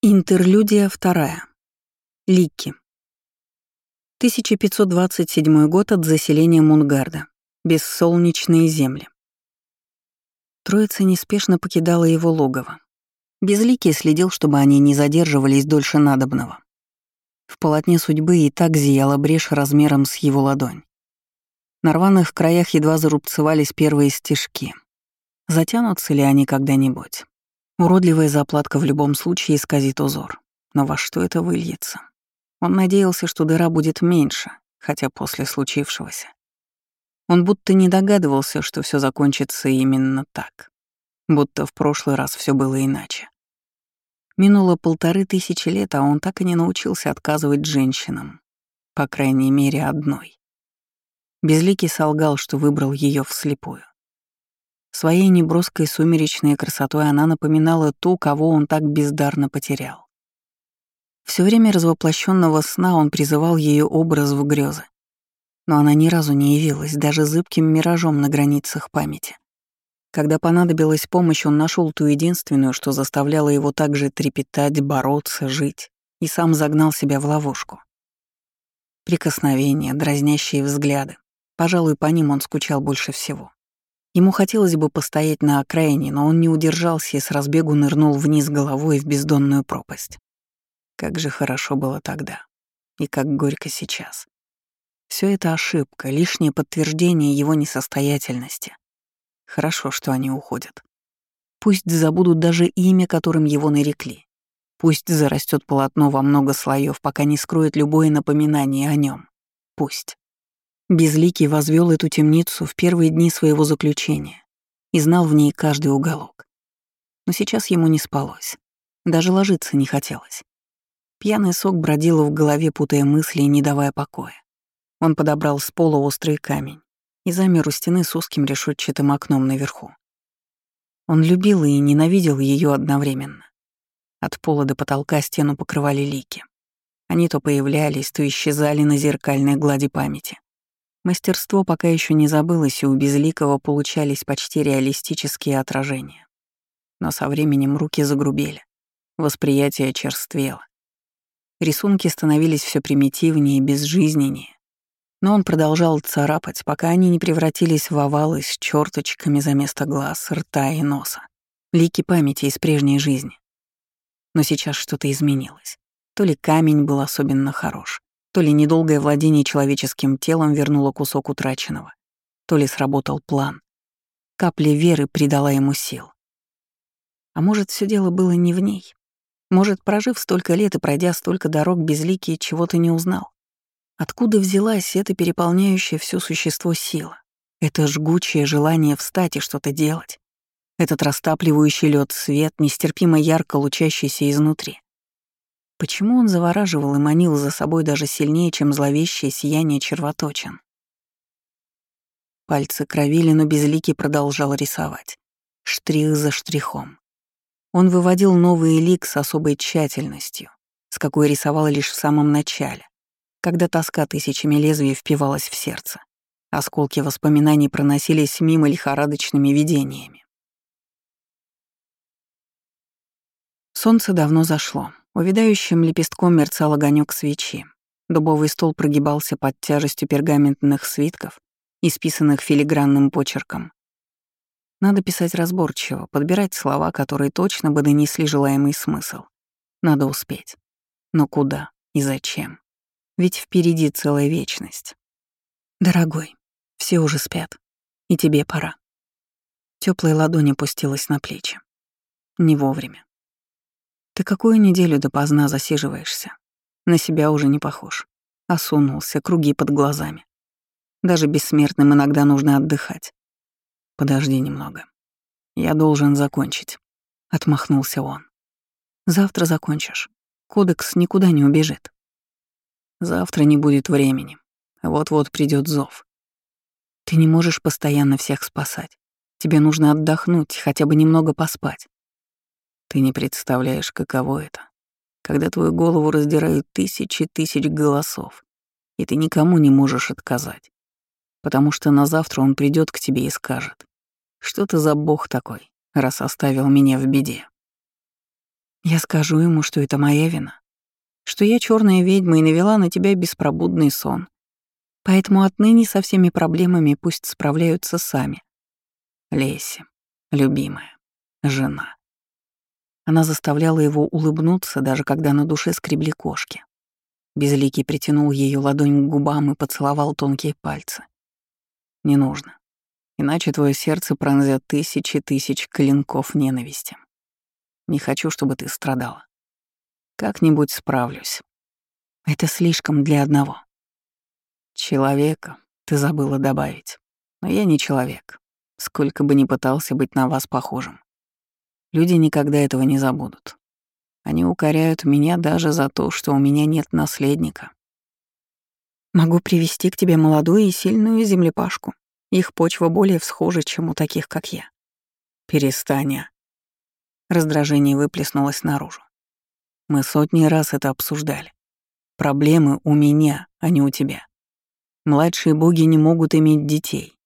Интерлюдия вторая. Ликки. 1527 год от заселения Мунгарда. Бессолнечные земли. Троица неспешно покидала его логово. Безликий следил, чтобы они не задерживались дольше надобного. В полотне судьбы и так зияла брешь размером с его ладонь. На рваных краях едва зарубцевались первые стежки. Затянутся ли они когда-нибудь? Уродливая заплатка в любом случае исказит узор. Но во что это выльется? Он надеялся, что дыра будет меньше, хотя после случившегося. Он будто не догадывался, что все закончится именно так. Будто в прошлый раз все было иначе. Минуло полторы тысячи лет, а он так и не научился отказывать женщинам. По крайней мере, одной. Безликий солгал, что выбрал ее вслепую. Своей неброской сумеречной красотой она напоминала ту, кого он так бездарно потерял. Все время развоплощенного сна он призывал ее образ в грезы. Но она ни разу не явилась, даже зыбким миражом на границах памяти. Когда понадобилась помощь, он нашел ту единственную, что заставляло его также трепетать, бороться, жить, и сам загнал себя в ловушку. Прикосновения, дразнящие взгляды. Пожалуй, по ним он скучал больше всего. Ему хотелось бы постоять на окраине, но он не удержался и с разбегу нырнул вниз головой в бездонную пропасть. Как же хорошо было тогда. И как горько сейчас. Все это ошибка, лишнее подтверждение его несостоятельности. Хорошо, что они уходят. Пусть забудут даже имя, которым его нарекли. Пусть зарастет полотно во много слоев, пока не скроет любое напоминание о нем. Пусть. Безликий возвел эту темницу в первые дни своего заключения и знал в ней каждый уголок. Но сейчас ему не спалось. Даже ложиться не хотелось. Пьяный сок бродил в голове, путая мысли и не давая покоя. Он подобрал с пола острый камень и замер у стены с узким решетчатым окном наверху. Он любил и ненавидел ее одновременно. От пола до потолка стену покрывали лики. Они то появлялись, то исчезали на зеркальной глади памяти. Мастерство пока еще не забылось, и у Безликого получались почти реалистические отражения. Но со временем руки загрубели, восприятие черствело. Рисунки становились все примитивнее и безжизненнее. Но он продолжал царапать, пока они не превратились в овалы с черточками за место глаз, рта и носа. Лики памяти из прежней жизни. Но сейчас что-то изменилось. То ли камень был особенно хорош, то ли недолгое владение человеческим телом вернуло кусок утраченного, то ли сработал план. Капля веры придала ему сил. А может, все дело было не в ней? Может, прожив столько лет и пройдя столько дорог безликий, чего-то не узнал? Откуда взялась эта переполняющая все существо сила? Это жгучее желание встать и что-то делать? Этот растапливающий лед свет, нестерпимо ярко лучащийся изнутри? Почему он завораживал и манил за собой даже сильнее, чем зловещее сияние червоточин? Пальцы кровили, но безликий продолжал рисовать. Штрих за штрихом. Он выводил новый лик с особой тщательностью, с какой рисовал лишь в самом начале, когда тоска тысячами лезвий впивалась в сердце. Осколки воспоминаний проносились мимо лихорадочными видениями. Солнце давно зашло. Увядающим лепестком мерцал огонек свечи. Дубовый стол прогибался под тяжестью пергаментных свитков, исписанных филигранным почерком. Надо писать разборчиво, подбирать слова, которые точно бы донесли желаемый смысл. Надо успеть. Но куда и зачем? Ведь впереди целая вечность. Дорогой, все уже спят, и тебе пора. Теплая ладонь опустилась на плечи. Не вовремя. Ты какую неделю допоздна засиживаешься? На себя уже не похож. Осунулся, круги под глазами. Даже бессмертным иногда нужно отдыхать. Подожди немного. Я должен закончить. Отмахнулся он. Завтра закончишь. Кодекс никуда не убежит. Завтра не будет времени. Вот-вот придет зов. Ты не можешь постоянно всех спасать. Тебе нужно отдохнуть, хотя бы немного поспать. Ты не представляешь, каково это, когда твою голову раздирают тысячи тысяч голосов, и ты никому не можешь отказать, потому что на завтра он придет к тебе и скажет, что ты за бог такой, раз оставил меня в беде. Я скажу ему, что это моя вина, что я черная ведьма и навела на тебя беспробудный сон. Поэтому отныне со всеми проблемами пусть справляются сами. Леся, любимая, жена. Она заставляла его улыбнуться, даже когда на душе скребли кошки. Безликий притянул ее ладонь к губам и поцеловал тонкие пальцы. «Не нужно. Иначе твое сердце пронзят тысячи тысяч клинков ненависти. Не хочу, чтобы ты страдала. Как-нибудь справлюсь. Это слишком для одного. Человека ты забыла добавить. Но я не человек, сколько бы ни пытался быть на вас похожим. Люди никогда этого не забудут. Они укоряют меня даже за то, что у меня нет наследника. Могу привести к тебе молодую и сильную землепашку. Их почва более всхожа, чем у таких, как я. Перестань. Раздражение выплеснулось наружу. Мы сотни раз это обсуждали. Проблемы у меня, а не у тебя. Младшие боги не могут иметь детей.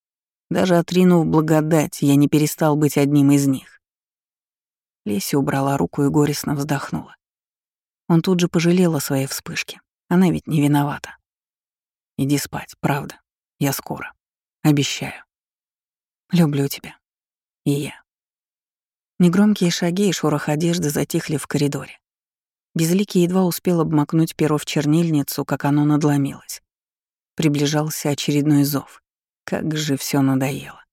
Даже отринув благодать, я не перестал быть одним из них. Леся убрала руку и горестно вздохнула. Он тут же пожалел о своей вспышке. Она ведь не виновата. Иди спать, правда. Я скоро. Обещаю. Люблю тебя. И я. Негромкие шаги и шорох одежды затихли в коридоре. Безликий едва успел обмакнуть перо в чернильницу, как оно надломилось. Приближался очередной зов. Как же все надоело.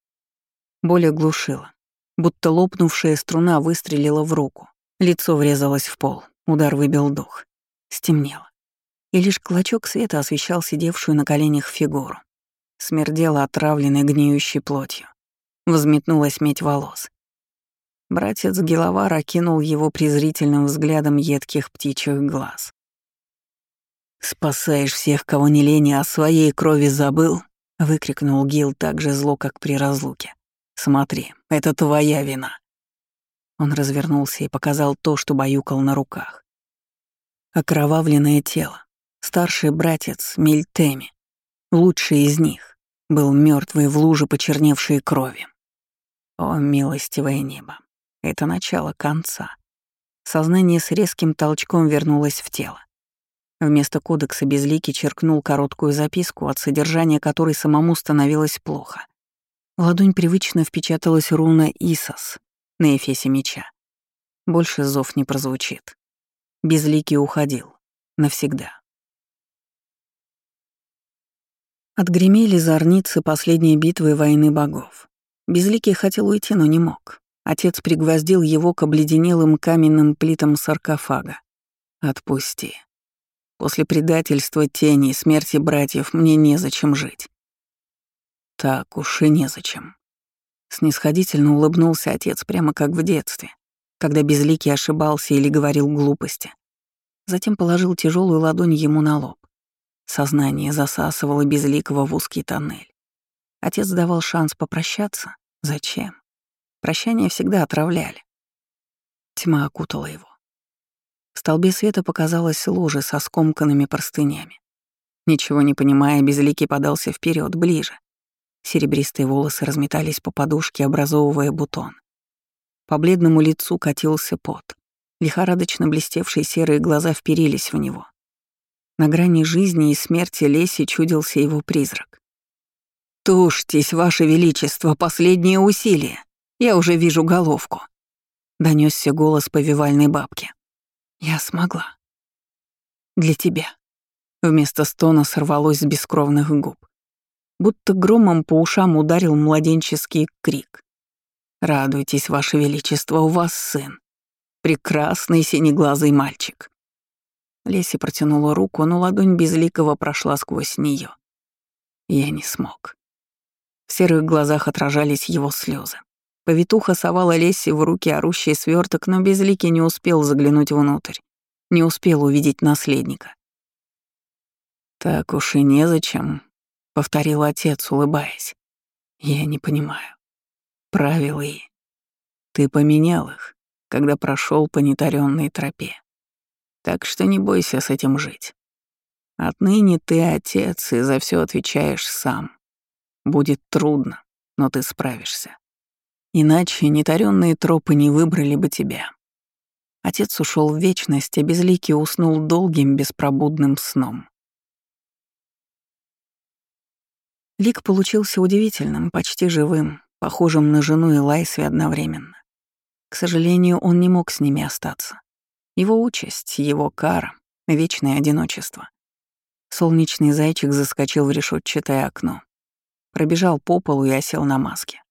Боль оглушила. Будто лопнувшая струна выстрелила в руку. Лицо врезалось в пол. Удар выбил дух. Стемнело. И лишь клочок света освещал сидевшую на коленях фигуру. Смердела отравленной гниющей плотью. Взметнулась медь волос. Братец Геловар окинул его презрительным взглядом едких птичьих глаз. «Спасаешь всех, кого не лень, а своей крови забыл?» — выкрикнул Гил так же зло, как при разлуке. Смотри, это твоя вина. Он развернулся и показал то, что баюкал на руках. Окровавленное тело. Старший братец Мильтеми, лучший из них, был мертвый в луже почерневшей крови. О, милостивое небо, это начало конца. Сознание с резким толчком вернулось в тело. Вместо кодекса Безликий черкнул короткую записку, от содержания которой самому становилось плохо. В ладонь привычно впечаталась руна Исас на эфесе меча. Больше зов не прозвучит. Безликий уходил. Навсегда. Отгремели зорницы последней битвы войны богов. Безликий хотел уйти, но не мог. Отец пригвоздил его к обледенелым каменным плитам саркофага. «Отпусти. После предательства тени и смерти братьев мне незачем жить. Так уж и незачем. Снисходительно улыбнулся отец прямо как в детстве, когда Безликий ошибался или говорил глупости. Затем положил тяжелую ладонь ему на лоб. Сознание засасывало Безликого в узкий тоннель. Отец давал шанс попрощаться. Зачем? Прощания всегда отравляли. Тьма окутала его. В столбе света показалась лужа со скомканными простынями. Ничего не понимая, Безликий подался вперед, ближе. Серебристые волосы разметались по подушке, образовывая бутон. По бледному лицу катился пот. Лихорадочно блестевшие серые глаза вперились в него. На грани жизни и смерти Леси чудился его призрак. «Тушьтесь, Ваше Величество, последнее усилие! Я уже вижу головку!» Донесся голос повивальной бабки. «Я смогла. Для тебя». Вместо стона сорвалось с бескровных губ будто громом по ушам ударил младенческий крик. «Радуйтесь, Ваше Величество, у вас сын. Прекрасный синеглазый мальчик». Леси протянула руку, но ладонь безликого прошла сквозь нее. Я не смог. В серых глазах отражались его слезы. Повитуха совала Леси в руки орущий сверток, но безликий не успел заглянуть внутрь, не успел увидеть наследника. «Так уж и незачем», — повторил отец, улыбаясь. «Я не понимаю. Правила и... Ты поменял их, когда прошел по нетаренной тропе. Так что не бойся с этим жить. Отныне ты отец и за все отвечаешь сам. Будет трудно, но ты справишься. Иначе нетаренные тропы не выбрали бы тебя. Отец ушел в вечность, а Безликий уснул долгим беспробудным сном. Лик получился удивительным, почти живым, похожим на жену и Лайсви одновременно. К сожалению, он не мог с ними остаться. Его участь, его кара, вечное одиночество. Солнечный зайчик заскочил в решетчатое окно. Пробежал по полу и осел на маске.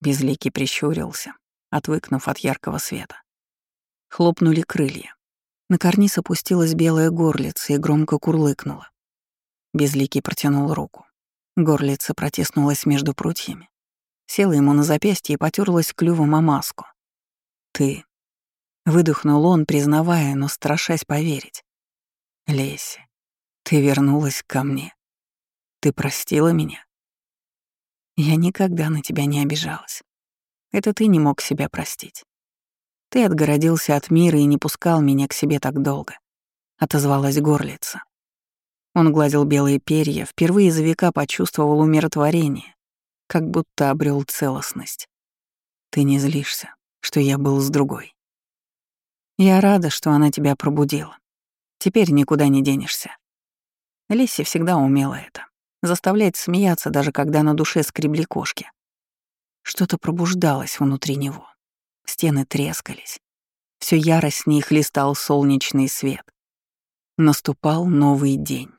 Безликий прищурился, отвыкнув от яркого света. Хлопнули крылья. На карниз опустилась белая горлица и громко курлыкнула. Безликий протянул руку. Горлица протиснулась между прутьями. Села ему на запястье и потерлась клювом о маску. «Ты...» — выдохнул он, признавая, но страшась поверить. «Леся, ты вернулась ко мне. Ты простила меня?» «Я никогда на тебя не обижалась. Это ты не мог себя простить. Ты отгородился от мира и не пускал меня к себе так долго», — отозвалась горлица. Он гладил белые перья, впервые за века почувствовал умиротворение, как будто обрел целостность. «Ты не злишься, что я был с другой. Я рада, что она тебя пробудила. Теперь никуда не денешься. Лиси всегда умела это. Заставлять смеяться, даже когда на душе скребли кошки. Что-то пробуждалось внутри него. Стены трескались. Все яростнее хлестал солнечный свет. Наступал новый день.